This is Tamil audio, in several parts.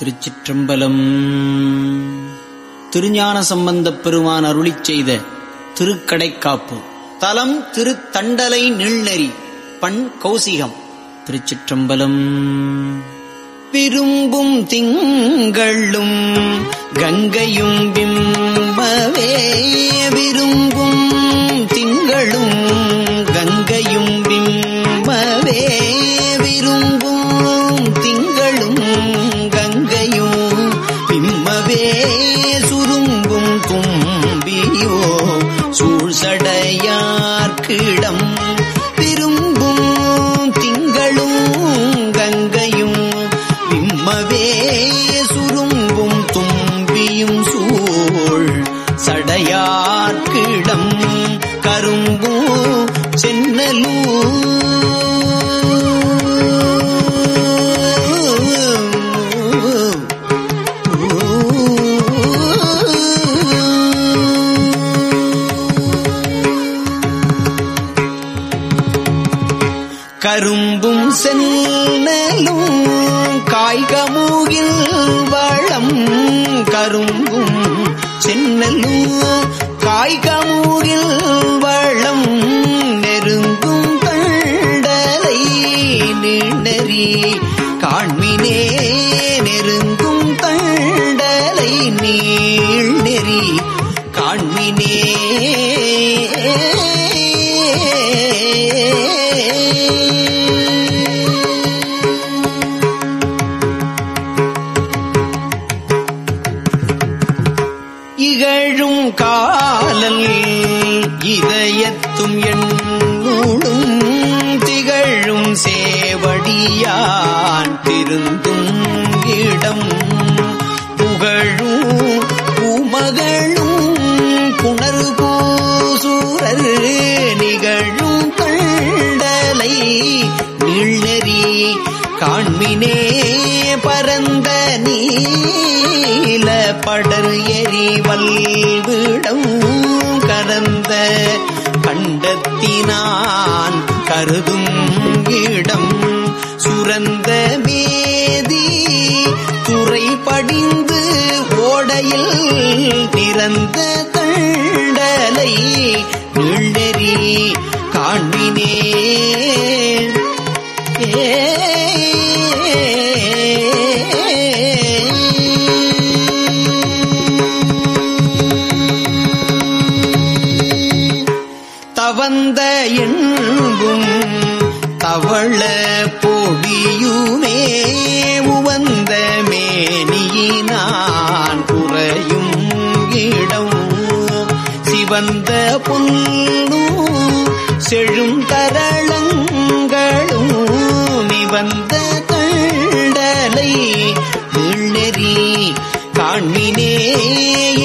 திருச்சிற்றம்பலம். திருஞான சம்பந்தப் பெருமான் அருளிச் செய்த திருக்கடைக்காப்பு. தலம் திருத்தண்டலை நீள்நெறி பண் கௌசிகம். திருச்சிற்றம்பலம். விரும்பும் திங்களும் கங்கையும் பிம்பவே விரும்பும் கும்பியோ சூழ்சடையார்க்கிடம் கரும்பும் சென்னலும் காய்கமூகில் வளம். கரும்பும் சென்னலும் காய்கமூகில் வளம். நெருங்கும் கண்டலை நீண்டறி காண்மினே நெருங்கும் கண்டலை நீள் நெறி காண்மினே. இகழும் காலல் இதயத்தும் எண்ணூடும் திகழும் சேவடியான் திருந்தும் இடம் கண்டலை காண்மினே பரந்த நீல படர் எரிவல்விடம் கரந்த கண்டத்தினான் கருதும் இடம் சுரந்த மேதி துறை படிந்து ஓடையில் திறந்த வந்த புல்லும் செழும் தரளங்களும் நிவந்த தண்டலை நெறி காண்மினே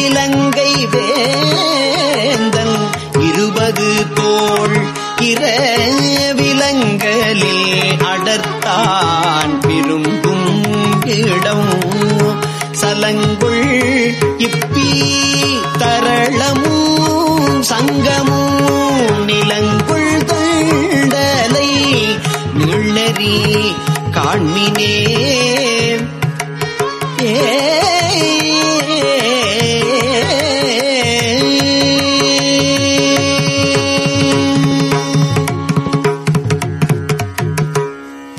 இலங்கை வேந்தன் இருபது தோல் இற காண்மினே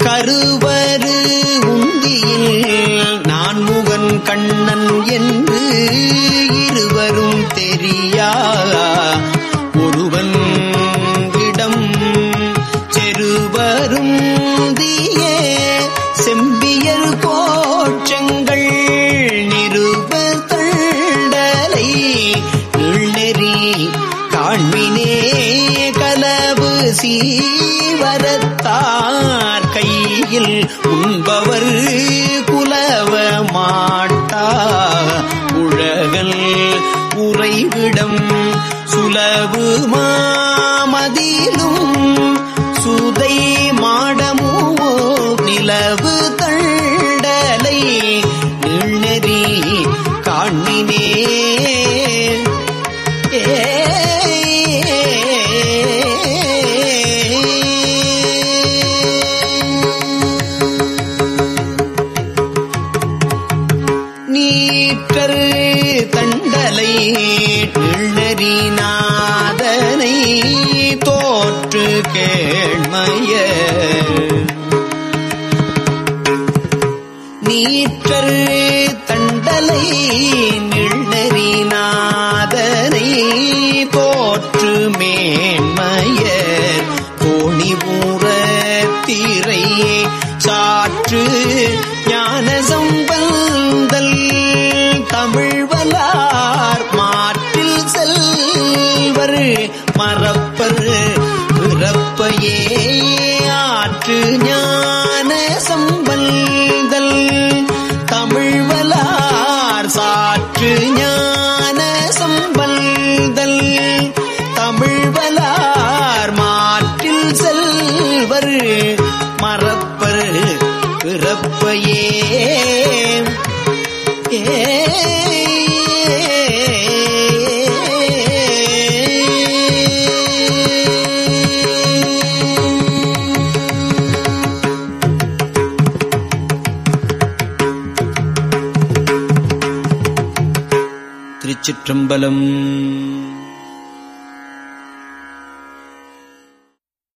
கருவரு உந்தியில் நான் முகன் கண்ணன் என்று இருவரும் தெரியா. ஒருவன் இடம் செருவரும் தீயே. கலவு சீவரத்தார் கையில் உண்பவர் குலவ மாட்டா. உழகல் உறைவிடம் சுலவு மாமதிலும் சுதை மாடமோ நிலவு தண்டலை நெறி காண்மினே ஈற்றரு தண்டலை நாதனை தோற்று கேள்மைய நீற்றரு தண்டலை நாதனை தோற்று மேன்மைய. மறப்பர் பிறப்பையே ஆற்று ஞான திருச்சிற்றம்பலம்.